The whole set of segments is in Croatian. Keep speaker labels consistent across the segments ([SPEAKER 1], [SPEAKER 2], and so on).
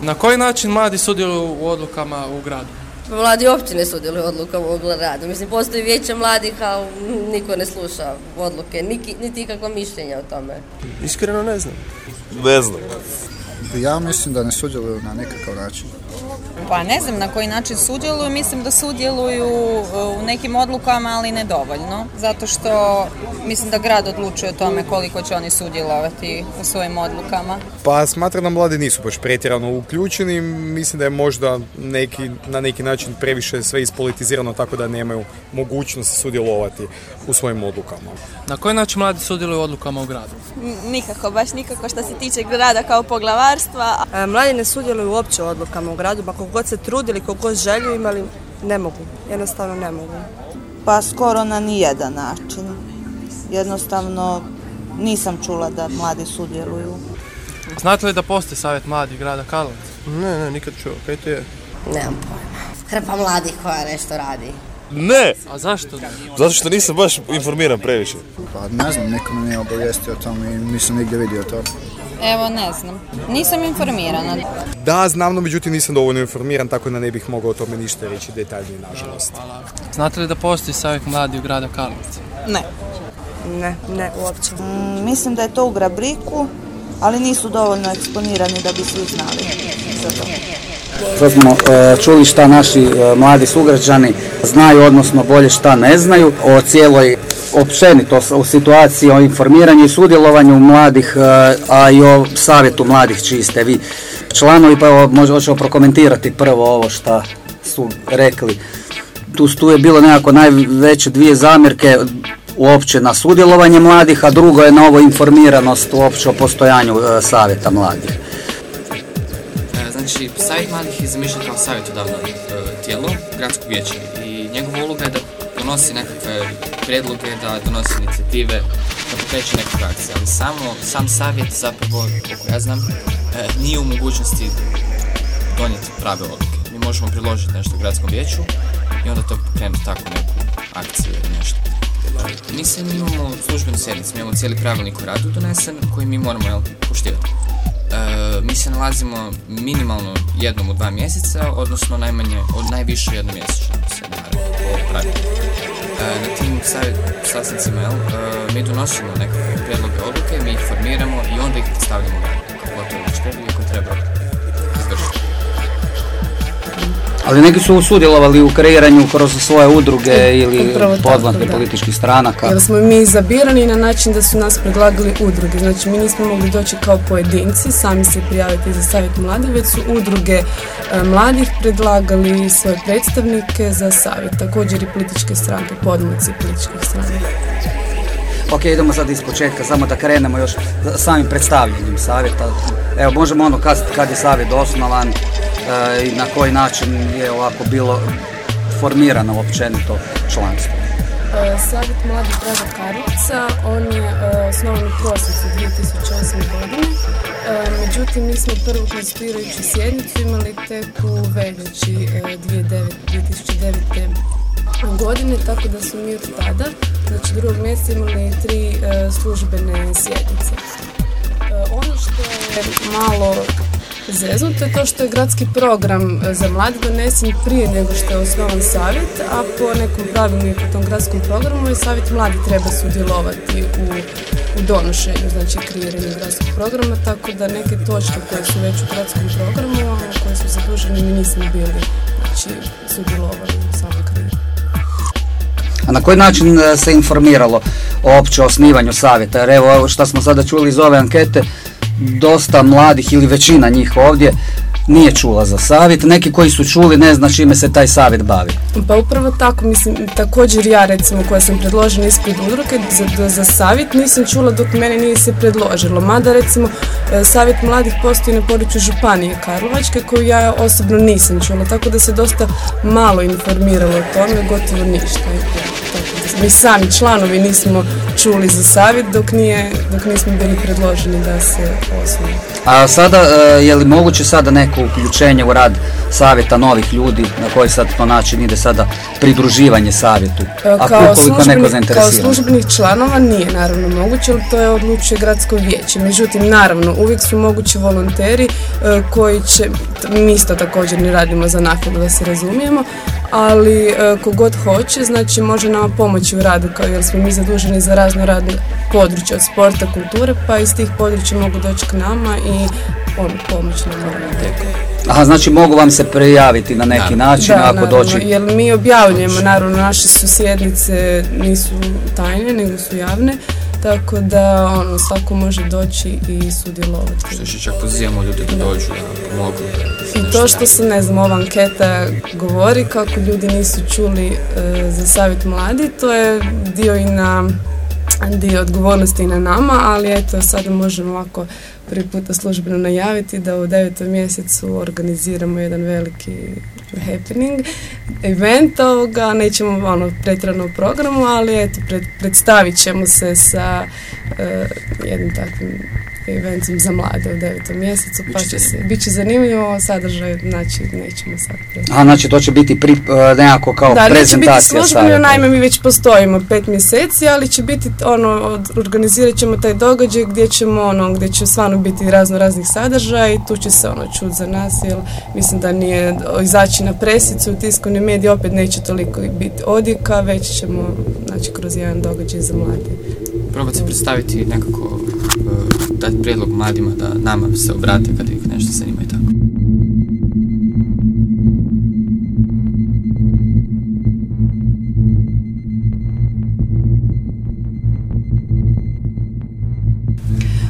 [SPEAKER 1] Na koji način mladi sudjeluju u odlukama u gradu?
[SPEAKER 2] Mladi uopće ne sudjeluju u odlukama u gradu. Mislim, postoji vijeće mladih, a niko ne sluša odluke, niti ikakva mišljenja o tome.
[SPEAKER 3] Iskreno ne znam.
[SPEAKER 4] Ne znam.
[SPEAKER 5] Ja mislim da ne sudjeluju na nekakav način.
[SPEAKER 6] Pa ne znam na koji način sudjeluju, mislim da sudjeluju uh, u nekim odlukama, ali ne dovoljno, zato što mislim da grad odlučuje o tome koliko će oni sudjelovati u svojim odlukama.
[SPEAKER 7] Pa smatram da mladi nisu baš pretjerano uključeni, mislim da je možda neki, na neki način previše sve ispolitizirano tako da nemaju mogućnost sudjelovati u svojim odlukama.
[SPEAKER 1] Na koji način mladi sudjeluju u odlukama u gradu?
[SPEAKER 8] Nikako, baš nikako što se tiče grada kao poglavarstva.
[SPEAKER 9] E, mladi ne sudjeluju uopće u odlukama u gradu, pa god se trudili, koliko god želju imali, ne mogu. Jednostavno ne mogu.
[SPEAKER 10] Pa skoro na nijedan način. Jednostavno nisam čula da mladi sudjeluju.
[SPEAKER 1] Znate li da postoji savjet mladih grada Karlovac?
[SPEAKER 3] Ne, ne, nikad čuo. Kaj to je?
[SPEAKER 2] Nemam pojma. Hrpa mladih koja nešto radi.
[SPEAKER 4] Ne!
[SPEAKER 1] A zašto?
[SPEAKER 4] Zato što nisam baš informiran previše.
[SPEAKER 5] Pa ne znam, niko me nije obavijestio o tome i nisam nigdje vidio to.
[SPEAKER 6] Evo, ne znam. Nisam informirana.
[SPEAKER 7] Da, znam, no međutim nisam dovoljno informiran, tako da ne bih mogao o tome ništa reći detaljnije, nažalost.
[SPEAKER 1] Znate li da postoji savjet mladi u grada Karlovca?
[SPEAKER 10] Ne.
[SPEAKER 9] Ne, ne, uopće.
[SPEAKER 10] Mm, mislim da je to u Grabriku, ali nisu dovoljno eksponirani da bi svi znali za to.
[SPEAKER 11] Sad smo e, čuli šta naši e, mladi sugrađani znaju, odnosno bolje šta ne znaju o cijeloj općenito o situaciji, o informiranju i sudjelovanju mladih, e, a i o savjetu mladih čiji ste vi članovi, pa evo možda hoćemo prokomentirati prvo ovo što su rekli. Tu, tu je bilo nekako najveće dvije zamjerke uopće na sudjelovanje mladih, a drugo je na ovo informiranost uopće o postojanju savjeta mladih.
[SPEAKER 12] Znači, savjet mladih je zamišljen kao savjetodavno e, tijelo gradskog vijeća i njegova uloga je da donosi nekakve predloge, da donosi inicijative, da pokreće nekakve akcije, ali samo, sam savjet zapravo, koliko ja znam, e, nije u mogućnosti donijeti prave odluke. Mi možemo priložiti nešto u gradskom vijeću i onda to pokrenuti tako neku akciju ili nešto. Mi se imamo službenu sjednicu, imamo cijeli pravilnik o radu donesen koji mi moramo jel, poštivati. E, mi se nalazimo minimalno jednom u dva mjeseca, odnosno najmanje, od najviše jednom mjesečno se naravno e, na tim sastancima e, mi donosimo nekakve prijedloge odluke, mi ih formiramo i onda ih predstavljamo kako to već treba
[SPEAKER 11] Ali neki su sudjelovali u kreiranju kroz svoje udruge ili podvanke političkih stranaka.
[SPEAKER 9] Jer smo mi izabirani na način da su nas predlagali udruge. Znači mi nismo mogli doći kao pojedinci, sami se prijaviti za savjet mladih, već su udruge e, mladih predlagali svoje predstavnike za savjet. Također i političke stranke, podnici političkih stranaka.
[SPEAKER 11] Ok, idemo sad iz početka, samo da krenemo još samim predstavljanjem savjeta. Evo, možemo ono kazati kad je savjet osnovan, E, i na koji način je ovako bilo formirano općenito članstvo?
[SPEAKER 9] E, Savjet mladih grada Karlovca, on je e, osnovan u prosincu 2008. godine. Međutim, mi smo prvu konstituirajuću sjednicu imali tek u veljači 2009. godine, tako da smo mi od tada, znači drugog mjeseca imali tri službene sjednice. Ono što je malo zeznuto je to što je gradski program e, za mlade donesen prije nego što je osnovan savjet, a po nekom pravilniku u tom gradskom programu i savjet mladi treba sudjelovati u, u donošenju, znači kreiranju gradskog programa, tako da neke točke koje su već u gradskom programu, koje su zaduženi, mi nismo bili znači, sudjelovali u.
[SPEAKER 11] A na koji način e, se informiralo o opće osnivanju savjeta? Jer evo što smo sada čuli iz ove ankete, dosta mladih ili većina njih ovdje nije čula za savjet, neki koji su čuli ne zna čime se taj savjet bavi.
[SPEAKER 9] Pa upravo tako, mislim, također ja recimo koja sam predložena ispred udruke za, za savjet nisam čula dok mene nije se predložilo, mada recimo e, savjet mladih postoji na području Županije Karlovačke koju ja osobno nisam čula, tako da se dosta malo informiralo o tome, gotovo ništa. Mi sami članovi nismo čuli za savjet dok, nije, dok nismo bili predloženi da se osnovi.
[SPEAKER 11] A sada, e, je li moguće sada neko uključenje u rad savjeta novih ljudi na koji sad to način ide sada pridruživanje savjetu?
[SPEAKER 9] E,
[SPEAKER 11] Ako
[SPEAKER 9] Kao,
[SPEAKER 11] ukoliko neko
[SPEAKER 9] kao službenih članova nije naravno moguće, ali to je odlučuje gradsko vijeće. Međutim, naravno, uvijek su mogući volonteri e, koji će, mi isto također ne radimo za naknadu da se razumijemo, ali e, kogod hoće, znači može nama pomoći u radu, kao jer smo mi zaduženi za razno radne područje od sporta, kulture, pa iz tih područja mogu doći k nama i on pomoć nam.
[SPEAKER 11] Aha, znači mogu vam se prijaviti na neki način
[SPEAKER 9] Da,
[SPEAKER 11] ako
[SPEAKER 9] naravno,
[SPEAKER 11] dođe...
[SPEAKER 9] Jer mi objavljujemo, naravno, naše su sjednice nisu tajne, nego su javne, tako da ono, svako može doći i sudjelovati.
[SPEAKER 12] Što još čak pozivamo ljude da dođu, da pomogu.
[SPEAKER 9] I to što se, ne znam, ova anketa govori kako ljudi nisu čuli e, za savjet mladi, to je dio i na dio odgovornosti na nama, ali eto sada možemo ovako prvi puta službeno najaviti da u devetom mjesecu organiziramo jedan veliki happening, event ovoga, nećemo ono pretjerano u programu, ali eto pred, predstavit ćemo se sa e, jednim takvim eventom za mlade u devetom mjesecu, pa će se, bit će zanimljivo, sadržaj, znači nećemo sad
[SPEAKER 11] A znači to će biti pri, e, nekako kao
[SPEAKER 9] da, neće biti
[SPEAKER 11] prezentacija
[SPEAKER 9] službeno,
[SPEAKER 11] savjeta.
[SPEAKER 9] naime mi već postojimo pet mjeseci, ali će biti ono, od- organizirat ćemo taj događaj gdje ćemo ono, gdje će stvarno biti razno raznih sadržaja i tu će se ono čut za nas, jer mislim da nije izaći na presicu, u tiskovni mediji opet neće toliko biti odjeka, već ćemo znači kroz jedan događaj za mlade.
[SPEAKER 12] Probati se predstaviti nekako, dati prijedlog mladima da nama se obrate kad ih nešto zanima i tako.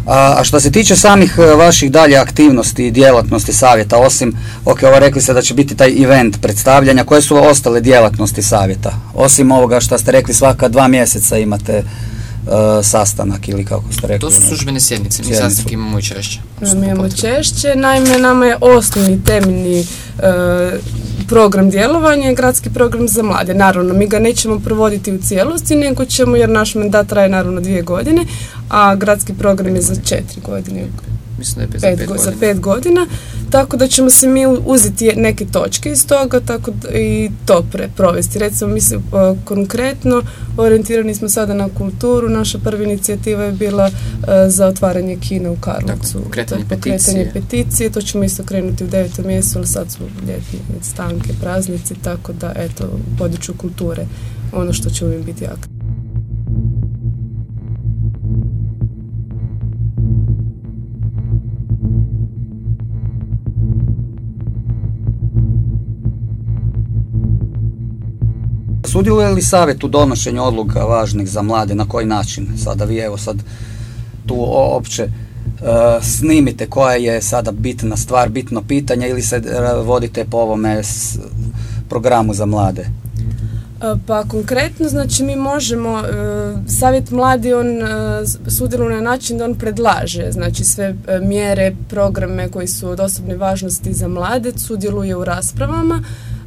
[SPEAKER 11] A, što se tiče samih e, vaših dalje aktivnosti i djelatnosti savjeta, osim, ok, ovo rekli ste da će biti taj event predstavljanja, koje su ostale djelatnosti savjeta? Osim ovoga što ste rekli svaka dva mjeseca imate sastanak ili kako ste rekli.
[SPEAKER 12] To su
[SPEAKER 11] ne?
[SPEAKER 12] službene sjednice, mi sastanke imamo i češće.
[SPEAKER 9] Mi imamo češće, naime nama je osnovni temeljni e, program djelovanja je gradski program za mlade. Naravno, mi ga nećemo provoditi u cijelosti, nego ćemo, jer naš mandat traje naravno dvije godine, a gradski program je za četiri godine.
[SPEAKER 12] Mislim da je pet, za
[SPEAKER 9] pet,
[SPEAKER 12] pet
[SPEAKER 9] go- za
[SPEAKER 12] godina.
[SPEAKER 9] pet godina, tako da ćemo se mi uzeti neke točke iz toga tako da- i to pre, provesti. Recimo, mi se konkretno orijentirani smo sada na kulturu, naša prva inicijativa je bila e, za otvaranje kina u Karlovcu.
[SPEAKER 12] Pokretanje peticije.
[SPEAKER 9] peticije, to ćemo isto krenuti u devetom mjesecu, ali sad su ljetne stanke, praznici, tako da eto, u području kulture ono što će uvijek biti jako.
[SPEAKER 11] Sudjeluje li savjet u donošenju odluka važnih za mlade, na koji način? Sada vi evo sad tu opće e, snimite koja je sada bitna stvar, bitno pitanje ili se e, vodite po ovome s- programu za mlade?
[SPEAKER 9] E, Pa konkretno, znači mi možemo, e, savjet mladi on e, sudjeluje na način da on predlaže, znači sve e, mjere, programe koji su od osobne važnosti za mlade, sudjeluje u raspravama,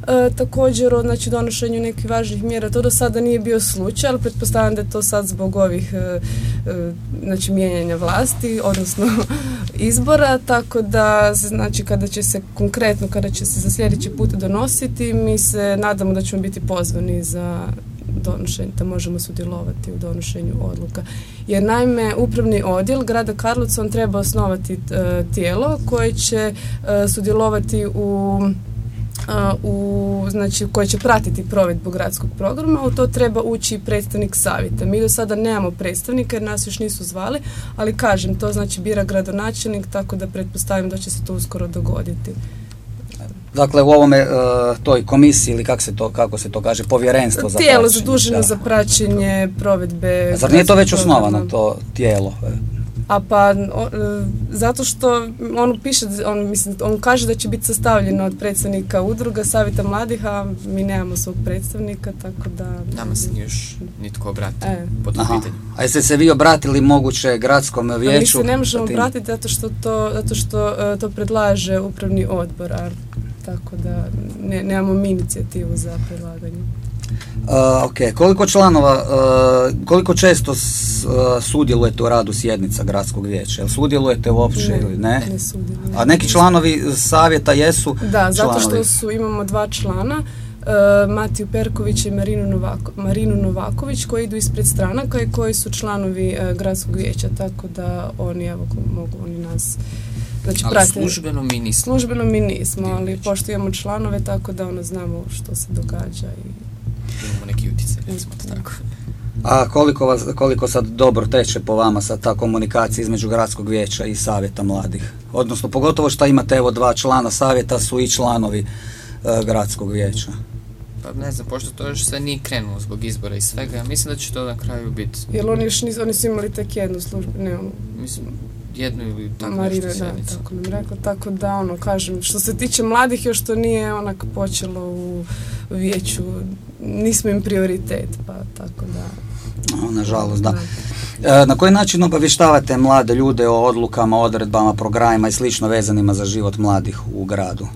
[SPEAKER 9] E, također o znači, donošenju nekih važnih mjera, to do sada nije bio slučaj, ali pretpostavljam da je to sad zbog ovih e, e, znači, mijenjanja vlasti, odnosno izbora, tako da znači kada će se konkretno, kada će se za sljedeći put donositi, mi se nadamo da ćemo biti pozvani za donošenje, da možemo sudjelovati u donošenju odluka. Jer naime, upravni odjel grada Karlovca on treba osnovati e, tijelo koje će sudjelovati u u, znači, koje će pratiti provedbu gradskog programa, u to treba ući i predstavnik savjeta. Mi do sada nemamo predstavnika jer nas još nisu zvali, ali kažem, to znači bira gradonačelnik, tako da pretpostavim da će se to uskoro dogoditi.
[SPEAKER 11] Dakle, u ovome e, toj komisiji ili kako se to, kako se to kaže, povjerenstvo za
[SPEAKER 9] Tijelo zaduženo za praćenje provedbe...
[SPEAKER 11] A Zar nije to već osnovano, to tijelo?
[SPEAKER 9] A pa, o- e, zato što on piše, on, mislim, on kaže da će biti sastavljeno od predstavnika udruga, savjeta mladih, a mi nemamo svog predstavnika, tako da...
[SPEAKER 12] Nama se nije još nitko obratio
[SPEAKER 9] E.
[SPEAKER 12] po tom
[SPEAKER 11] Aha.
[SPEAKER 12] pitanju.
[SPEAKER 11] A jeste se vi obratili moguće gradskom
[SPEAKER 9] A mi
[SPEAKER 11] vijeću?
[SPEAKER 9] se ne možemo
[SPEAKER 11] tim?
[SPEAKER 9] obratiti zato što to, zato što e, to predlaže upravni odbor, a tako da ne, nemamo mi inicijativu za predlaganje.
[SPEAKER 11] Uh, ok, koliko članova, uh, koliko često s- uh, sudjelujete u radu sjednica gradskog vijeća? Jel sudjelujete uopće
[SPEAKER 9] Ne,
[SPEAKER 11] ili ne?
[SPEAKER 9] ne sudjelujem.
[SPEAKER 11] A neki članovi savjeta jesu
[SPEAKER 9] Da, zato
[SPEAKER 11] članovi?
[SPEAKER 9] što su, imamo dva člana, e, Matiju Perković i Marinu, Novako, Marinu Novaković koji idu ispred stranaka i koji su članovi e, gradskog vijeća, tako da oni evo mogu oni nas znači
[SPEAKER 12] Ali
[SPEAKER 9] prate.
[SPEAKER 12] službeno mi nismo.
[SPEAKER 9] Službeno mi nismo, ali pošto imamo članove tako da ono znamo što se događa i
[SPEAKER 12] Imamo neki utjecaj, recimo to tako.
[SPEAKER 11] A koliko, vas, koliko sad dobro teče po vama sad ta komunikacija između gradskog vijeća i savjeta mladih? Odnosno, pogotovo što imate evo dva člana savjeta su i članovi e, gradskog vijeća.
[SPEAKER 12] Pa ne znam, pošto to još sve nije krenulo zbog izbora i svega, ja mislim da će to na kraju biti,
[SPEAKER 9] jer oni još nisu, oni su imali tek jednu službu, ne
[SPEAKER 12] mislim, jednu ili tako
[SPEAKER 9] Marina,
[SPEAKER 12] nešto
[SPEAKER 9] da, tako nam rekla, tako da ono, kažem, što se tiče mladih još to nije onak počelo u vijeću, nismo im prioritet, pa tako da...
[SPEAKER 11] O, nažalost, da. E, na koji način obavještavate mlade ljude o odlukama, odredbama, programima i slično vezanima za život mladih u gradu?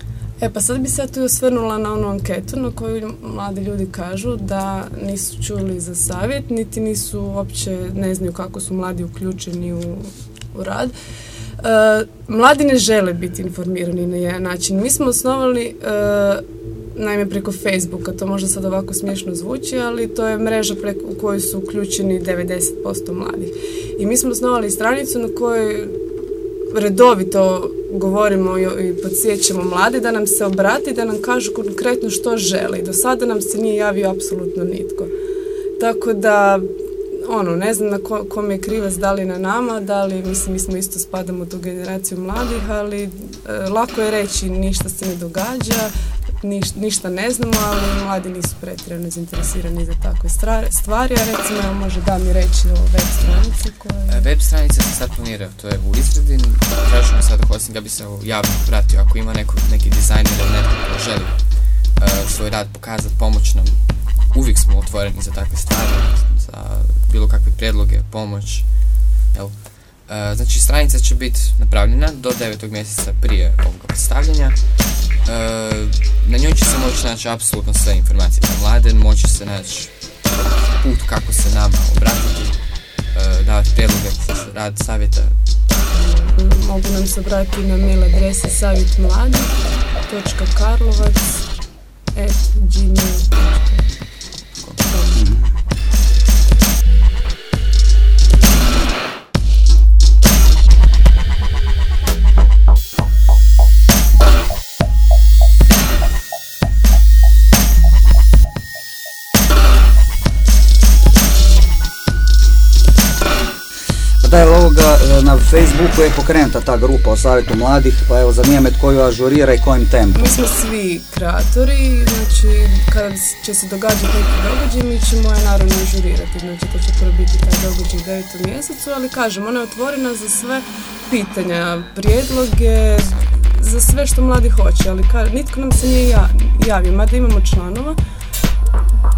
[SPEAKER 9] E pa sad bi se ja tu osvrnula na onu anketu na koju mladi ljudi kažu da nisu čuli za savjet, niti nisu uopće, ne znaju kako su mladi uključeni u, u rad. E, mladi ne žele biti informirani na jedan način. Mi smo osnovali, e, naime preko Facebooka, to možda sad ovako smiješno zvuči, ali to je mreža preko, u kojoj su uključeni 90% mladih. I mi smo osnovali stranicu na kojoj redovito govorimo i, podsjećamo mlade da nam se obrati, da nam kažu konkretno što žele. I do sada nam se nije javio apsolutno nitko. Tako da, ono, ne znam na ko, kom je krivac, da li na nama, da li, mislim, mi smo isto spadamo u tu generaciju mladih, ali e, lako je reći ništa se ne događa, niš- ništa ne znamo, ali mladi nisu pretjerano zainteresirani za takve stvari, a recimo evo, može da mi reći o web stranici koja
[SPEAKER 12] E, Web stranica se sad planira, to je u izradi, tražimo sada Hosting da bi se javno pratio ako ima neko, neki dizajner ili netko ko želi e, svoj rad pokazati, pomoć nam. Uvijek smo otvoreni za takve stvari, za bilo kakve prijedloge, pomoć. Jel? E, znači stranica će biti napravljena do 9. mjeseca prije ovoga predstavljanja. E, na njoj će se moći naći apsolutno sve informacije za mlade, moći se naći put kako se nama obratiti, e, davati prijedloge za rad savjeta.
[SPEAKER 9] mogu nam se obratiti na mail adrese savjetmladi.karlovac
[SPEAKER 11] Facebooku je pokrenuta ta grupa o savjetu mladih, pa evo zanima me tko ju ažurira i kojim tempom.
[SPEAKER 9] Mi smo svi kreatori, znači kada će se događati neki događaj, mi ćemo je naravno ažurirati, znači to će prvo biti taj događaj u mjesecu, ali kažem, ona je otvorena za sve pitanja, prijedloge, za sve što mladi hoće, ali ka, nitko nam se nije ja, javio, mada imamo članova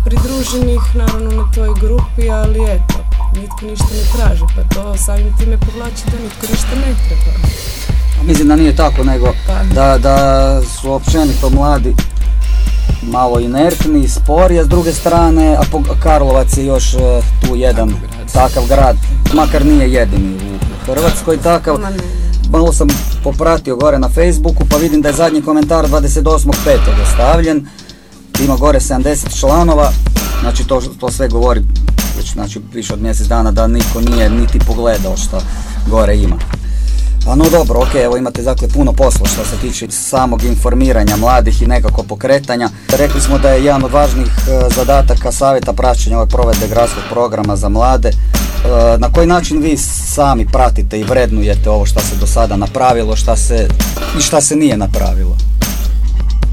[SPEAKER 9] pridruženih naravno na toj grupi, ali eto, nitko ništa ne traži, pa to samim time povlači da nitko ništa ne treba.
[SPEAKER 11] A Mislim da nije tako, nego
[SPEAKER 9] Pa.
[SPEAKER 11] da, da su općenito mladi malo inertni, spori, a s druge strane, a po- Karlovac je još e, tu jedan takav grad, makar nije jedini u Hrvatskoj takav. Malo sam popratio gore na Facebooku pa vidim da je zadnji komentar 28.5. ostavljen. Ima gore 70 članova, znači to, to sve govori već znači, više od mjesec dana da niko nije niti pogledao što gore ima. A no dobro, ok, evo imate dakle puno posla što se tiče samog informiranja mladih i nekako pokretanja. Rekli smo da je jedan od važnih e, zadataka savjeta praćenja ove provedbe gradskog programa za mlade. E, na koji način vi sami pratite i vrednujete ovo što se do sada napravilo, šta se i šta se nije napravilo?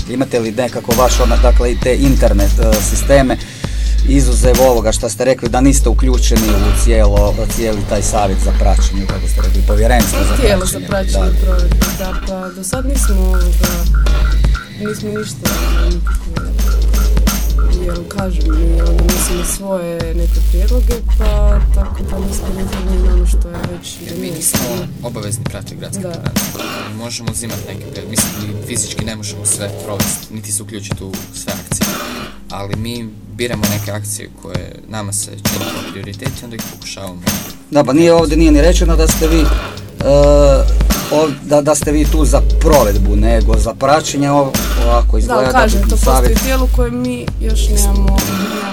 [SPEAKER 11] Imate li nekako vaš odmah, dakle i te internet e, sisteme izuzev ovoga što ste rekli da niste uključeni u cijelo, cijeli taj savjet za praćenje, kako ste rekli, povjerenstvo za
[SPEAKER 9] Tijelo za
[SPEAKER 11] praćenje.
[SPEAKER 9] praćenje
[SPEAKER 11] da.
[SPEAKER 9] provedbe, da, pa do sad nismo ovoga, nismo ništa jer kažem, mi onda mislimo svoje neke prijedloge, pa tako da nismo na ono što je već
[SPEAKER 12] Jer mi nismo obavezni
[SPEAKER 9] Da.
[SPEAKER 12] program. Mi možemo uzimati neke prijedloge. Mislim, mi fizički ne možemo sve provesti, niti se uključiti u sve akcije. Ali mi biramo neke akcije koje nama se čini kao prioritet i onda ih pokušavamo.
[SPEAKER 11] Da, pa nije ovdje nije ni rečeno da ste vi ov- da, da ste vi tu za provedbu, nego za praćenje ovo, ovako izgleda.
[SPEAKER 9] Da, kažem,
[SPEAKER 11] bi
[SPEAKER 9] to
[SPEAKER 11] savjet-
[SPEAKER 9] postoji tijelo koje mi još nemamo.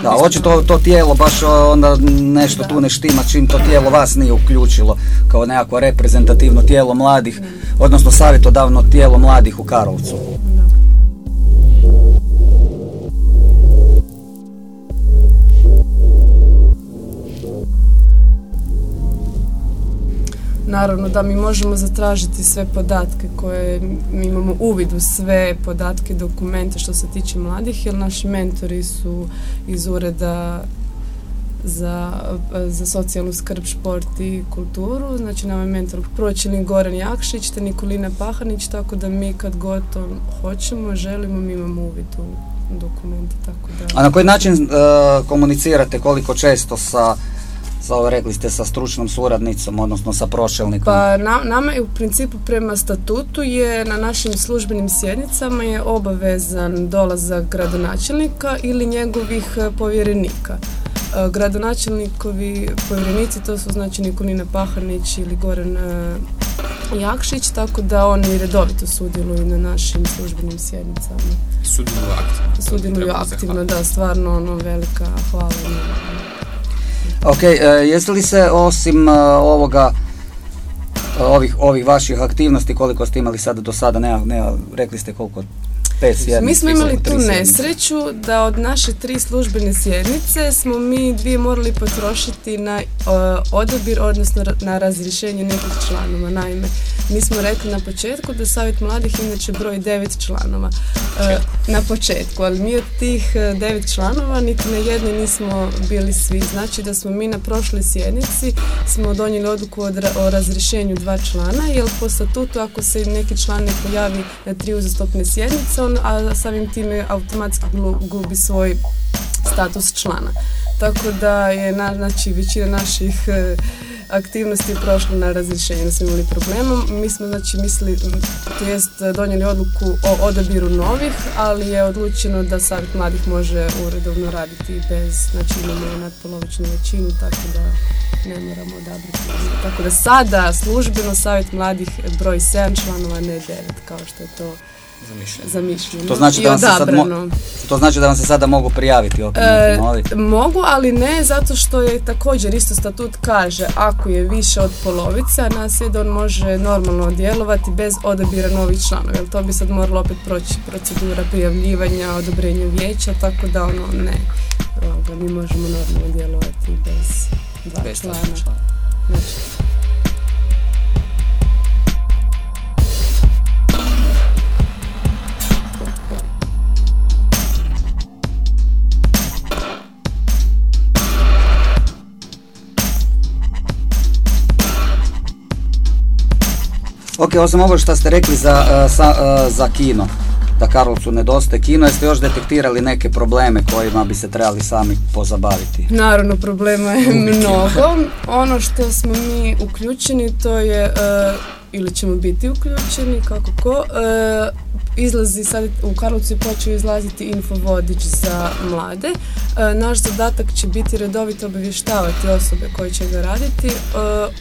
[SPEAKER 11] Da, očito to tijelo baš o, onda nešto tu ne štima čim to tijelo vas nije uključilo kao nekako reprezentativno tijelo mladih, odnosno savjetodavno tijelo mladih u Karlovcu.
[SPEAKER 9] Naravno da mi možemo zatražiti sve podatke koje mi imamo uvid u sve podatke, dokumente što se tiče mladih, jer naši mentori su iz ureda za, za socijalnu skrb, šport i kulturu. Znači nama je mentor pročelnik Goran Jakšić te Nikolina Pahanić, tako da mi kad god to hoćemo, želimo, mi imamo uvid u dokumente, tako da...
[SPEAKER 11] A na koji način e, komunicirate koliko često sa, sa rekli ste, sa stručnom suradnicom, odnosno sa pročelnikom?
[SPEAKER 9] Pa na, nama je u principu prema statutu je na našim službenim sjednicama je obavezan dolazak gradonačelnika ili njegovih e, povjerenika. E, Gradonačelnikovi povjerenici to su znači Nikolina Pahanić ili Goran e, Jakšić, tako da oni redovito sudjeluju na našim službenim sjednicama.
[SPEAKER 12] Sudjeluju aktivno.
[SPEAKER 9] Sudjeluju aktivno, da, stvarno ono velika hvala.
[SPEAKER 11] Ok, e, jeste li se osim e, ovoga e, ovih, ovih vaših aktivnosti, koliko ste imali sada do sada, ne, ne, rekli ste koliko, pet sjednica?
[SPEAKER 9] Mi smo imali tu
[SPEAKER 11] sjednice.
[SPEAKER 9] nesreću da od naše tri službene sjednice smo mi dvije morali potrošiti na e, odabir, odnosno na razrješenje nekih članova. Naime, mi smo rekli na početku da Savjet mladih inače broj devet članova. E, na početku, ali mi od tih e, devet članova niti na jednoj nismo bili svi. Znači da smo mi na prošloj sjednici smo donijeli odluku o razrješenju dva člana, jer po statutu ako se neki član ne pojavi na tri uzastopne sjednice, on a samim time automatski gubi svoj status člana. Tako da je na, znači, većina naših e, aktivnosti prošla na razrješenje, da smo imali problema. Mi smo znači mislili, to donijeli odluku o odabiru novih, ali je odlučeno da savjet mladih može uredovno raditi bez, znači imamo nadpolovičnu većinu, tako da ne moramo odabrati. Tako da sada službeno savjet mladih broj 7 članova, ne 9, kao što je to
[SPEAKER 12] Zamišljeno.
[SPEAKER 9] zamišljeno
[SPEAKER 11] To znači, da vam se sad mo- to znači da vam se sada mogu prijaviti opet
[SPEAKER 9] E,
[SPEAKER 11] novi?
[SPEAKER 9] mogu, ali ne zato što je također isto statut kaže ako je više od polovice, a nas je da on može normalno djelovati bez odabira novih članova. Jer to bi sad moralo opet proći procedura prijavljivanja, odobrenja vijeća, tako da ono ne. Ovoga, mi možemo normalno djelovati bez dva
[SPEAKER 12] Bez
[SPEAKER 9] člana.
[SPEAKER 12] članova.
[SPEAKER 9] Znači,
[SPEAKER 11] Ok, osim ovo što ste rekli za, e, sa- e, za kino, da Karlovcu nedostaje kino, jeste još detektirali neke probleme kojima bi se trebali sami pozabaviti?
[SPEAKER 9] Naravno, problema je mnogo. Ono što smo mi uključeni, to je, e, ili ćemo biti uključeni, kako ko, izlazi sad, u Karlovcu počeo izlaziti infovodič za mlade. E, naš zadatak će biti redovito obavještavati osobe koje će ga raditi e,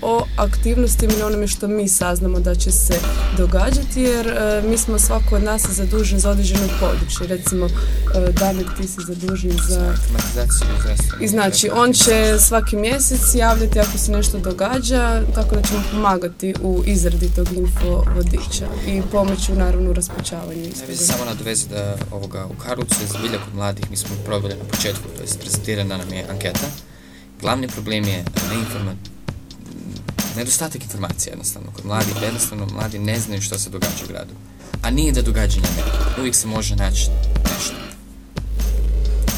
[SPEAKER 9] o aktivnostima i onome što mi saznamo da će se događati, jer e, mi smo svako od nas zadužen za određeno područje. Recimo, Damir, ti si zadužen za i znači, on će svaki mjesec javljati ako se nešto događa, tako da ćemo pomagati u izradi tog infovodiča i pomoći u naravno u raspočavanju
[SPEAKER 12] Ne bi se samo nadovezati da ovoga, u Karlovcu je zbilja kod mladih, mi smo proveli na početku, to je prezentirana nam je anketa. Glavni problem je neinforma... nedostatak informacija jednostavno kod mladih, jednostavno mladi ne znaju što se događa u gradu. A nije da događanja nema, uvijek se može naći nešto.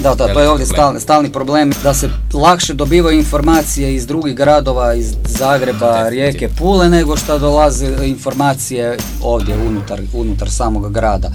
[SPEAKER 11] Da, da, to je ovdje stalni, stalni problem, da se lakše dobivaju informacije iz drugih gradova, iz Zagreba, Rijeke, Pule, nego što dolaze informacije ovdje unutar, unutar samog grada.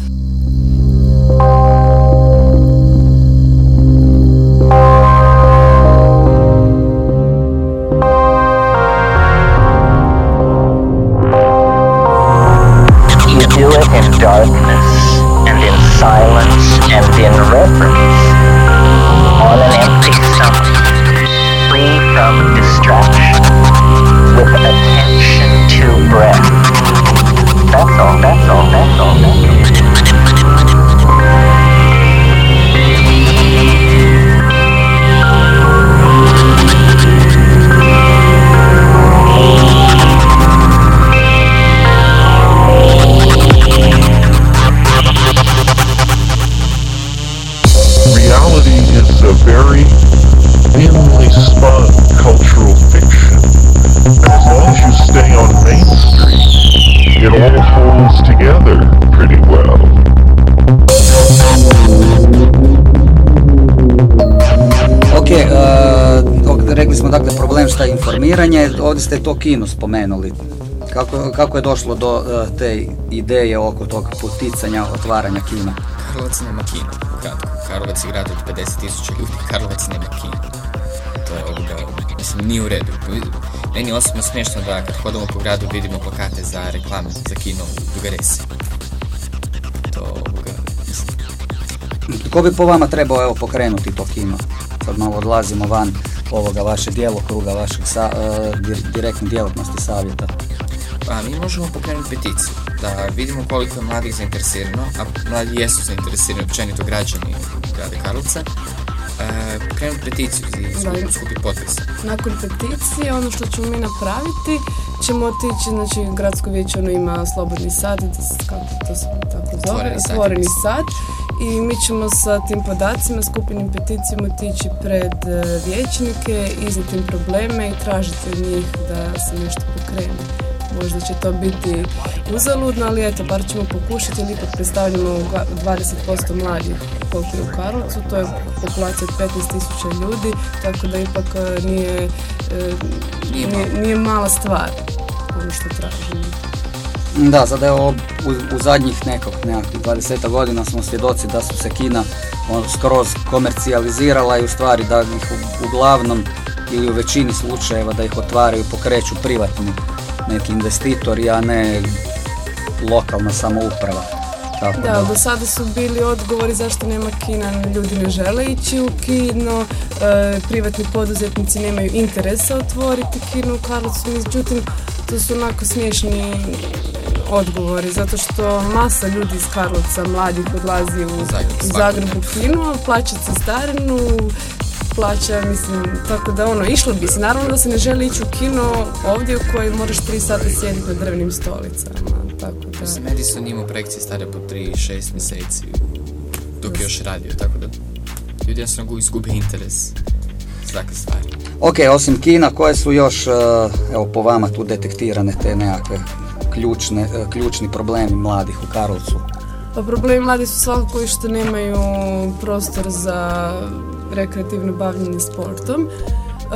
[SPEAKER 11] Ovdje ste to kino spomenuli. Kako, kako je došlo do e, te ideje oko tog poticanja otvaranja kina?
[SPEAKER 12] Karlovac nema kino. Karlovac je grad od 50.000 ljudi, Karlovac nema kino. To je ovoga, mislim, nije u redu. Meni je osobno smiješno da kad hodamo po gradu vidimo plakate za reklame za kino u Dugaresi. To, ovoga,
[SPEAKER 11] Ko bi po vama trebao evo pokrenuti to kino? Sad malo odlazimo van ovoga vaše djelokruga, vašeg sa, e, dir- direktne djelatnosti savjeta.
[SPEAKER 12] Pa mi možemo pokrenuti peticiju, da vidimo koliko je mladih zainteresirano, a mladi jesu zainteresirani, općenito građani grada Karlovca, e, pokrenuti peticiju i
[SPEAKER 9] Da.
[SPEAKER 12] skupiti potpise.
[SPEAKER 9] Nakon peticije, ono što ćemo mi napraviti, ćemo otići, znači gradsko vijeće ono ima slobodni sat, da s- kako to se tako zove,
[SPEAKER 12] Otvoreni sat.
[SPEAKER 9] otvoreni sat. I mi ćemo sa tim podacima, skupljenim peticijama otići pred e, vijećnike, iznijeti probleme i tražiti od njih da se nešto pokrene. Možda će to biti uzaludno, ali eto, bar ćemo pokušati, jer ipak predstavljamo ga- 20% mladih koliko u Karlovcu, to je populacija od 15.000 ljudi, tako da ipak e, nije, e,
[SPEAKER 12] Nije
[SPEAKER 9] nije, mala stvar ono što tražimo.
[SPEAKER 11] Da, sada evo u, u zadnjih nekog, nekakvih 20 godina smo svjedoci da su se kina ono, skroz komercijalizirala i u stvari da ih uglavnom ili u većini slučajeva da ih otvaraju pokreću privatni neki investitori, a ne lokalna samouprava. Tako
[SPEAKER 9] Da, do sada su bili odgovori zašto nema kina, ljudi ne žele ići u kino, e, privatni poduzetnici nemaju interesa otvoriti kino u Karlovcu, međutim to su onako smiješni odgovori, zato što masa ljudi iz Karlovca, mladih, odlazi u
[SPEAKER 12] Zagreb,
[SPEAKER 9] u Zagreb u kino, plaća cestarinu, plaća, mislim, tako da ono, išlo bi se. Naravno da se ne želi ići u kino ovdje u kojoj moraš tri sata sjediti na drvenim stolicama, tako da...
[SPEAKER 12] Mislim, Madison imao projekcije stare po 3-6 mjeseci dok je još radio, tako da ljudi jednostavno izgube interes za takve stvari.
[SPEAKER 11] Ok, osim Kina, koje su još, e, evo po vama tu detektirane te nekakve ključne, e, ključni problemi mladih u Karlovcu?
[SPEAKER 9] Pa problemi mladi su svakako i što nemaju prostor za rekreativno bavljenje sportom. E,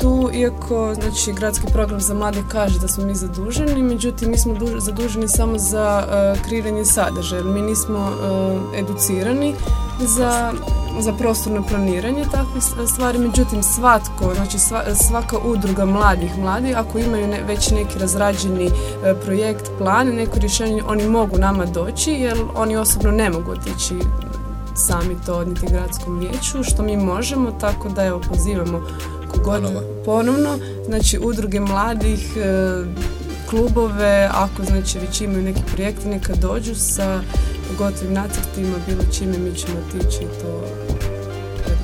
[SPEAKER 9] tu, iako znači, gradski program za mlade kaže da smo mi zaduženi, međutim mi smo duž- zaduženi samo za e, kreiranje sadržaja, mi nismo e, educirani za, za prostorno planiranje takvih stvari, međutim svatko, znači sva- svaka udruga mladih mladih, ako imaju ne- već neki razrađeni projekt, plan, neko rješenje, oni mogu nama doći, jer oni osobno ne mogu otići sami to odniti gradskom vijeću, što mi možemo, tako da evo pozivamo kogod ponovno, znači udruge mladih, e, klubove, ako znači već imaju neki projekti, neka dođu sa gotovim nacrtima, bilo čime mi ćemo otići i to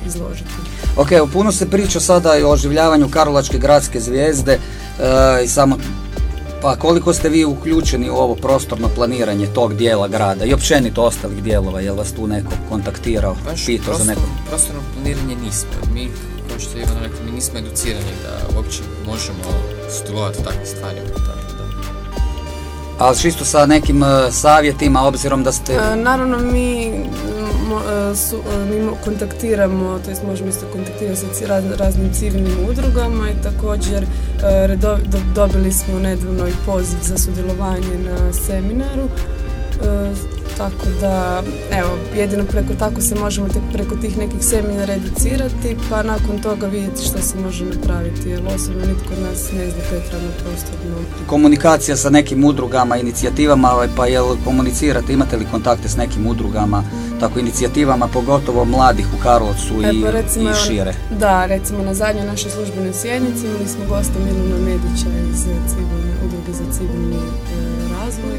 [SPEAKER 9] izložiti.
[SPEAKER 11] Ok, puno se priča sada i o oživljavanju Karlovačke gradske zvijezde e, i samo pa koliko ste vi uključeni u ovo prostorno planiranje tog dijela grada i općenito ostalih dijelova, jel vas tu neko kontaktirao,
[SPEAKER 12] Baš
[SPEAKER 11] pitao za
[SPEAKER 12] prostorno,
[SPEAKER 11] neko?
[SPEAKER 12] prostorno planiranje nismo. Mi, kao što je Ivan rekao, mi nismo educirani da uopće možemo sudjelovati u takvim stvarima. Tako da.
[SPEAKER 11] Ali čisto sa nekim e, savjetima, obzirom da ste...
[SPEAKER 9] E, Naravno mi, mo- e, su, e, mi mo- kontaktiramo, to jest možemo isto kontaktirati sa raz- raznim civilnim udrugama i također e, redo- do- dobili smo nedavno i poziv za sudjelovanje na seminaru. Tako da, evo, jedino preko tako se možemo tek preko tih nekih seminara educirati, pa nakon toga vidjeti što se može napraviti, jer osobno nitko od nas ne zna pretjerano prostorno
[SPEAKER 11] komunikacija sa nekim udrugama, inicijativama, ovaj, pa jel komunicirate, imate li kontakte s nekim udrugama, tako inicijativama, pogotovo mladih u Karlovcu i,
[SPEAKER 9] E, pa recimo,
[SPEAKER 11] i šire.
[SPEAKER 9] Da, recimo na zadnjoj našoj službenoj sjednici imali smo gosta Miluna Medića iz civilne, udruge za civilni e, razvoj.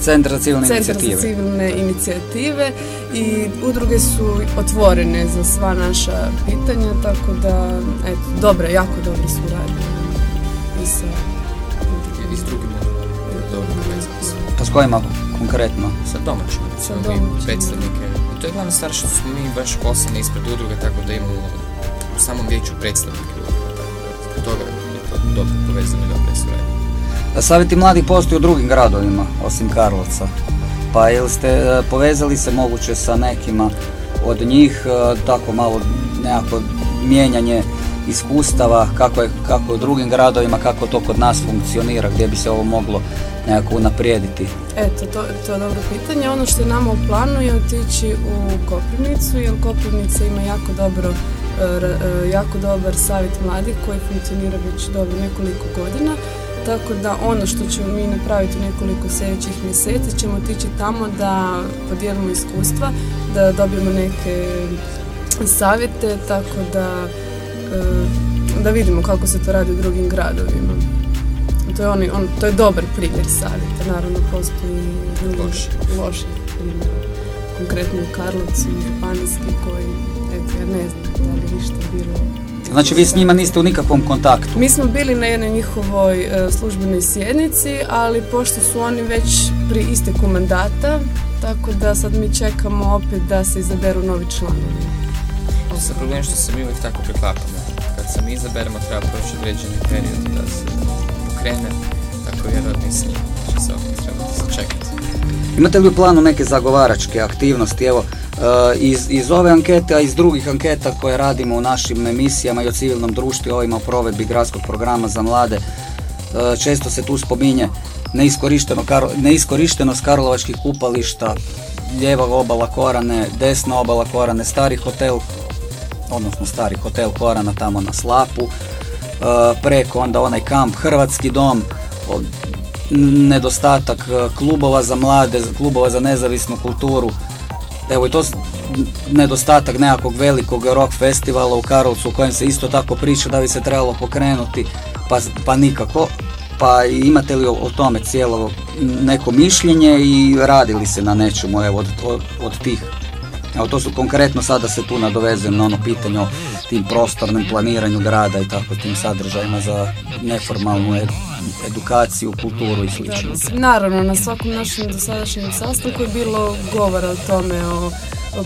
[SPEAKER 11] Centar za civilne
[SPEAKER 9] Centar za
[SPEAKER 11] inicijative.
[SPEAKER 9] civilne inicijative i udruge su otvorene za sva naša pitanja, tako da, eto, dobra, jako dobra suradnja i sa
[SPEAKER 12] I s drugim dobro.
[SPEAKER 11] Pa s kojima konkretno?
[SPEAKER 12] Sa domaćim, recimo
[SPEAKER 9] domaćim.
[SPEAKER 12] predstavnike. To je glavna stvar što smo mi baš poslani ispred udruge, tako da imamo u samom vijeću predstavnike tako da zbog toga je to dobro povezano i dobra je suradnja.
[SPEAKER 11] Savjeti mladih postoji u drugim gradovima, osim Karlovca. Pa jel ste e, povezali se moguće sa nekima od njih, e, tako malo nekako mijenjanje iskustava, kako je, kako je u drugim gradovima, kako to kod nas funkcionira, gdje bi se ovo moglo nekako unaprijediti.
[SPEAKER 9] Eto, to, to je dobro pitanje. Ono što je nama u planu je otići u Koprivnicu, jer Koprivnica ima jako dobro e, e, jako dobar savjet mladih koji funkcionira već dobro nekoliko godina. Tako da ono što ćemo mi napraviti u nekoliko sljedećih mjeseci ćemo otići tamo da podijelimo iskustva, da dobijemo neke savjete, tako da, e, da vidimo kako se to radi u drugim gradovima. To je, oni, on, to je dobar primjer savjeta, naravno postoji
[SPEAKER 12] Loši.
[SPEAKER 9] loši primjer. Konkretno u Karlovcu, županijski koji, eto, ja ne znam da li ništa bilo.
[SPEAKER 11] Znači vi s njima niste u nikakvom kontaktu.
[SPEAKER 9] Mi smo bili na jednoj njihovoj e, službenoj sjednici, ali pošto su oni već pri isteku mandata, tako da sad mi čekamo opet da se izaberu novi članovi.
[SPEAKER 12] Ali sa problem što se mi uvijek tako preklapamo. Kad se mi izaberemo treba proći određeni period da se pokrene, tako vjerojatno i s njim će se opet trebati sačekati.
[SPEAKER 11] Imate li u planu neke zagovaračke aktivnosti? Evo, e, iz, iz ove ankete, a iz drugih anketa koje radimo u našim emisijama i o civilnom društvu ovima o provedbi gradskog programa za mlade, e, često se tu spominje neiskorišteno, Kar- neiskorištenost karlovačkih kupališta, lijeva obala Korane, desna obala Korane, stari hotel, odnosno stari hotel Korana tamo na Slapu, preko onda onaj kamp Hrvatski dom, nedostatak e, klubova za mlade, klubova za nezavisnu kulturu. Evo i to nedostatak nekakvog velikog rock festivala u Karlovcu u kojem se isto tako priča da bi se trebalo pokrenuti, pa, pa nikako. Pa imate li o tome cijelo neko mišljenje i radili se na nečemu evo, od, od, od tih Evo to su konkretno sada se tu nadovezujem na ono pitanje o tim prostornom planiranju grada i tako tim sadržajima za neformalnu ed- edukaciju, kulturu i.
[SPEAKER 9] Da, naravno, na svakom našem dosadašnjem sastanku je bilo govora o tome, o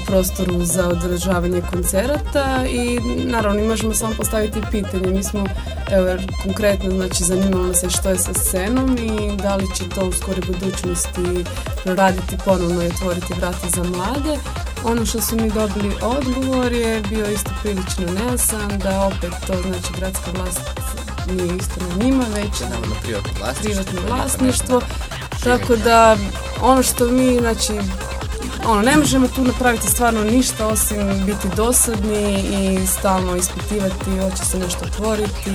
[SPEAKER 9] prostoru za održavanje koncerata i naravno mi možemo samo postaviti pitanje. Mi smo evo, konkretno znači, zanimalo se što je sa scenom i da li će to u skori budućnosti proraditi ponovno i otvoriti vrata za mlade. Ono što su mi dobili odgovor je bio isto prilično nejasan, da opet to znači gradska vlast nije isto na njima, već
[SPEAKER 12] privatno vlasništvo.
[SPEAKER 9] privatno vlasništvo. Tako da ono što mi, znači, ono, ne možemo tu napraviti stvarno ništa osim biti dosadni i stalno ispitivati hoće se nešto otvoriti.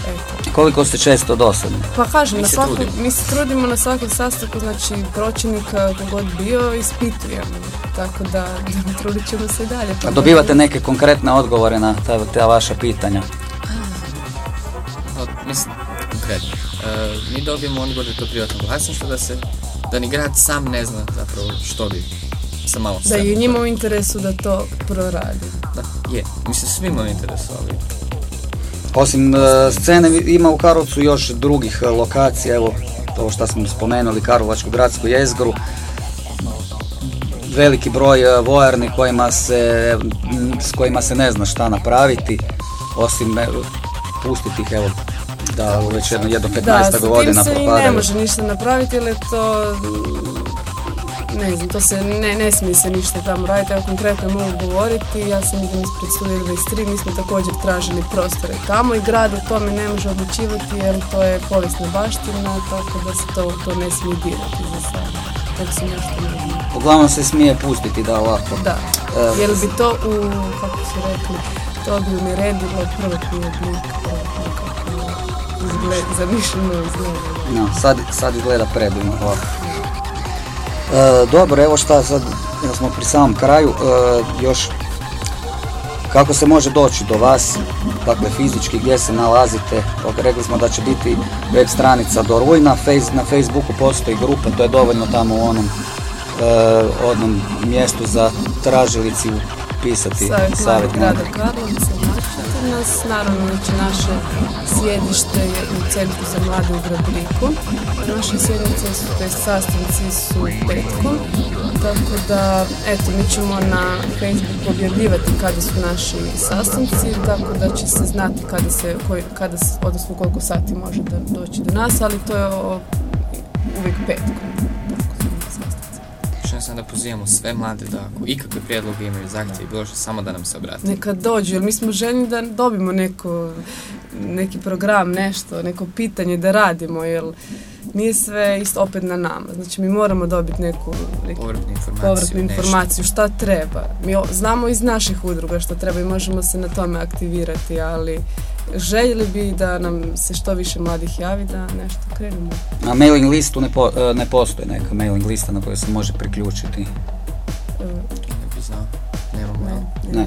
[SPEAKER 9] Eto.
[SPEAKER 11] Koliko ste često dosadni?
[SPEAKER 9] Pa kažem,
[SPEAKER 11] Mi
[SPEAKER 9] na
[SPEAKER 11] se
[SPEAKER 9] svakom,
[SPEAKER 11] trudimo.
[SPEAKER 9] mi se trudimo na svakom sastanku, znači pročelnika kogod bio, ispitujemo. Tako da trudit ćemo se i dalje.
[SPEAKER 11] A dobivate neke konkretne odgovore na ta, ta vaša pitanja?
[SPEAKER 12] Pa, mislim, konkretno. E, mi dobijemo odgovor da je to privatno vlasništvo, da se, da ni grad sam ne zna zapravo što bi sa malo
[SPEAKER 9] Da je njima u interesu da to proradi.
[SPEAKER 12] Da, je. Mislim, svima u interesu, ali
[SPEAKER 11] Osim e, scene ima u Karlovcu još drugih e, lokacija, evo to što smo spomenuli, Karlovačku gradsku jezgru, veliki broj e, vojarni kojima se, m, s kojima se ne zna šta napraviti, osim pustiti ih evo da već jedno, jedno 15
[SPEAKER 9] Da, sa tim
[SPEAKER 11] godina
[SPEAKER 9] se i ne
[SPEAKER 11] propadaju.
[SPEAKER 9] može ništa napraviti, jer je to, ne znam, to se ne, ne smije se ništa tamo raditi, evo konkretno mogu govoriti, ja sam idem ispred studija 23, mi smo također tražili prostore tamo i grad u tome ne može odlučivati jer to je povijesna baština, tako da se to, to ne smije dirati za sada. Tako se nešto ne zna.
[SPEAKER 11] Uglavnom se smije pustiti da ovako.
[SPEAKER 9] Da,
[SPEAKER 11] E,
[SPEAKER 9] jer bi to u, kako su rekli, to bi uneredilo prvotni oblik, izgled, zamišljeno izgleda.
[SPEAKER 11] No, sad, sad izgleda predivno ovako. E, dobro, evo šta sad, evo smo pri samom kraju, e, još kako se može doći do vas, dakle fizički gdje se nalazite, rekli smo da će biti web stranica do rujna, na Facebooku postoji grupa, to je dovoljno tamo u onom, e, onom mjestu za tražilici pisati
[SPEAKER 9] Savjet grada
[SPEAKER 11] mladih.
[SPEAKER 9] Nas. Naravno, znači naše sjedište je u Centru za mlade u Grabriku. Naše sjednice su, jest sastanci su petkom, tako da, eto, mi ćemo na Facebooku objavljivati kada su naši sastanci, tako da će se znati kada se, koji, kada odnosno koliko sati može da doći do nas, ali to je uvijek petkom.
[SPEAKER 12] Što sam da pozivamo sve mlade da ako ikakve prijedloge imaju zahtjeve bilo što samo da nam se obrate.
[SPEAKER 9] Neka dođu, jer mi smo željni da dobimo neko, neki program, nešto, neko pitanje da radimo, jer nije sve isto opet na nama. Znači mi moramo dobiti neku
[SPEAKER 12] Povratnu informaciju,
[SPEAKER 9] povratnu
[SPEAKER 12] nešto.
[SPEAKER 9] informaciju, šta treba. Mi znamo iz naših udruga što treba i možemo se na tome aktivirati, ali željeli bi da nam se što više mladih javi da nešto krenemo.
[SPEAKER 11] Na mailing listu ne, po- e, ne postoji neka mailing lista na kojoj se može priključiti.
[SPEAKER 12] Ne bi znao, mail.
[SPEAKER 11] Ne.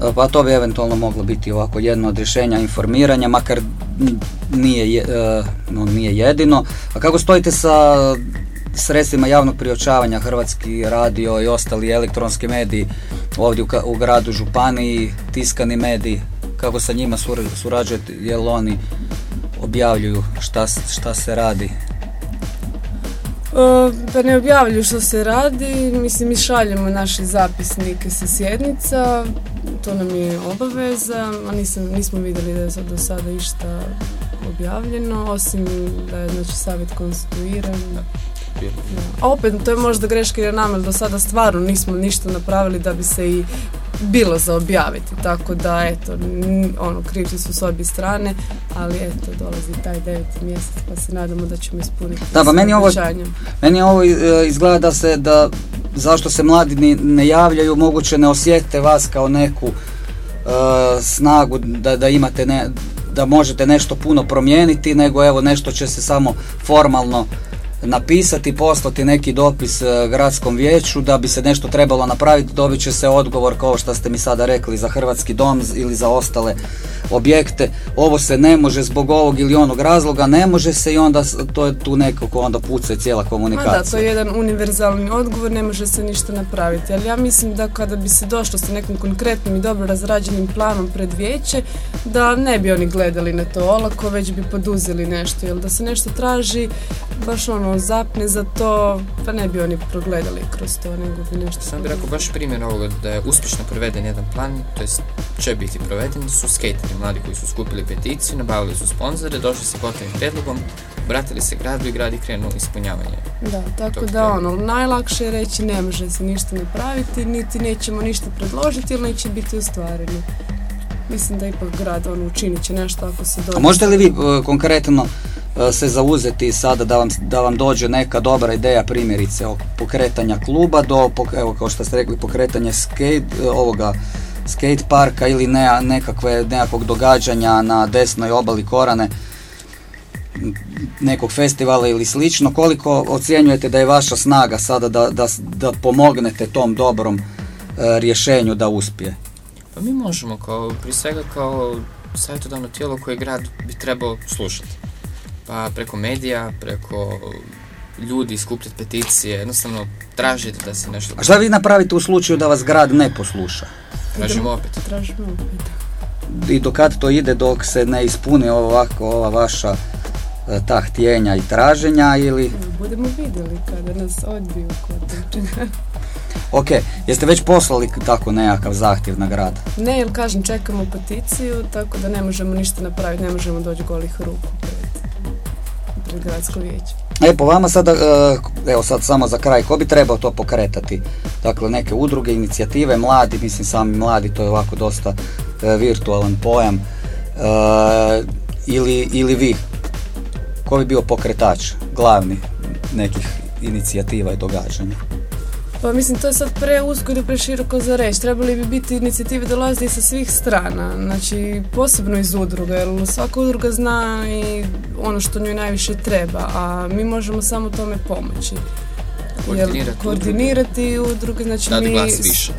[SPEAKER 11] E, Pa to bi eventualno moglo biti ovako jedno od rješenja informiranja, makar nije, je- e, no, nije jedino. A kako stojite sa sredstvima javnog priopćavanja, Hrvatski radio i ostali elektronski mediji ovdje u, u gradu Županiji, tiskani mediji, kako sa njima sur- surađujete, jel oni objavljuju šta, šta se radi?
[SPEAKER 9] E, Pa ne objavljuju što se radi, mislim mi šaljemo naše zapisnike sa sjednica, to nam je obaveza, a nisam, nismo vidjeli da je sad do sada išta objavljeno, osim da je znači savjet konstituiran. A opet, to je možda greška jer nam, do sada stvarno nismo ništa napravili da bi se i bilo za objaviti, tako da eto, ono, krivci su s obje strane, ali eto, dolazi taj deveti mjesec pa se nadamo da ćemo ispuniti
[SPEAKER 11] Da, pa meni ovo, meni ovo e, izgleda da se, da, zašto se mladi ne javljaju, moguće ne osjete vas kao neku e, snagu da, da imate ne, da možete nešto puno promijeniti, nego evo nešto će se samo formalno napisati, poslati neki dopis e, gradskom vijeću da bi se nešto trebalo napraviti, dobit će se odgovor kao što ste mi sada rekli za Hrvatski dom ili za ostale objekte. Ovo se ne može zbog ovog ili onog razloga, ne može se i onda to je tu nekako onda puca cijela
[SPEAKER 9] Ma
[SPEAKER 11] komunikacija.
[SPEAKER 9] da, to je jedan univerzalni odgovor, ne može se ništa napraviti. Ali ja mislim da kada bi se došlo sa nekim konkretnim i dobro razrađenim planom pred vijeće, da ne bi oni gledali na to olako, već bi poduzeli nešto. Jer da se nešto traži, baš ono, zapne za to, pa ne bi oni progledali kroz to, nego bi nešto...
[SPEAKER 12] Sam bih rekao baš primjer ovoga da je uspješno proveden jedan plan, to jest će biti proveden, su skateri mladi koji su skupili peticiju, nabavili su sponzore, došli sa gotovim prijedlogom, obratili se gradu i grad je krenuo ispunjavanje.
[SPEAKER 9] Da, tako da ono, najlakše je reći ne može se ništa napraviti, niti nećemo ništa predložiti ili neće biti ostvareno. Mislim da ipak grad ono, učinit će nešto ako se dođe.
[SPEAKER 11] A možete li vi e, konkretno se zauzeti sada da vam, da vam dođe neka dobra ideja primjerice od pokretanja kluba do, evo kao što ste rekli, pokretanja skate, e, ovoga skate parka ili ne, nekakve, nekakvog događanja na desnoj obali Korane, nekog festivala ili slično, koliko ocjenjujete da je vaša snaga sada da, da, da pomognete tom dobrom e, rješenju da uspije?
[SPEAKER 12] Pa mi možemo kao, prije svega kao savjetodavno tijelo koje grad bi trebao slušati. Pa preko medija, preko ljudi skupljati peticije, jednostavno tražiti da se nešto...
[SPEAKER 11] A šta vi napravite u slučaju da vas grad ne posluša?
[SPEAKER 12] Tražimo opet.
[SPEAKER 9] Tražimo opet.
[SPEAKER 11] i do kad to ide dok se ne ispuni ovako ova vaša e, ta htjenja i traženja ili
[SPEAKER 9] Budemo vidjeli kada nas odbiju kod
[SPEAKER 11] ok, jeste već poslali tako nekakav zahtjev na grad?
[SPEAKER 9] Ne, jer kažem, čekamo peticiju, tako da ne možemo ništa napraviti, ne možemo doći golih ruku pred, gradsko vijeće.
[SPEAKER 11] E, po vama sada, e, evo sad samo za kraj, ko bi trebao to pokretati? Dakle, neke udruge, inicijative, mladi, mislim sami mladi, to je ovako dosta e, virtualan pojam, E, ili, ili vi? Ko bi bio pokretač, glavni nekih inicijativa i događanja?
[SPEAKER 9] Pa mislim, to je sad preusko ili preširoko za reći. Trebali bi biti inicijative dolaziti sa svih strana, znači posebno iz udruga, jer svaka udruga zna i ono što njoj najviše treba, a mi možemo samo tome pomoći.
[SPEAKER 12] Koordinirati
[SPEAKER 9] koordinirati udruge, znači
[SPEAKER 12] Dati
[SPEAKER 9] mi...
[SPEAKER 12] glas više.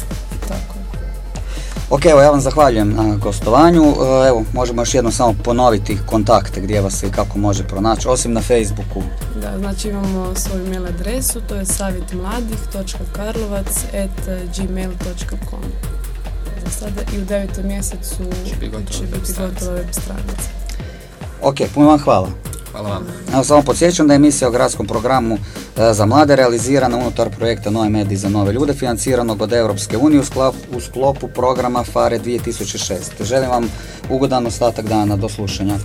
[SPEAKER 11] Ok, evo ja vam zahvaljujem na gostovanju. E, Evo, možemo još jednom samo ponoviti kontakte gdje vas se i kako može pronaći, osim na Facebooku.
[SPEAKER 9] Da, znači imamo svoju mail adresu, to je savjetmladih.karlovac.gmail.com Za sada i u devetom mjesecu
[SPEAKER 12] Će biti gotova
[SPEAKER 9] će
[SPEAKER 12] web
[SPEAKER 9] biti
[SPEAKER 12] stranica.
[SPEAKER 9] gotova web stranica.
[SPEAKER 11] Ok, puno vam hvala.
[SPEAKER 12] Hvala vam.
[SPEAKER 11] Evo samo podsjećam da je emisija o gradskom programu e, za mlade realizirana unutar projekta Nove mediji za nove ljude financiranog od Europske unije u sklopu programa FARE 2006. Želim vam ugodan ostatak dana, do slušanja.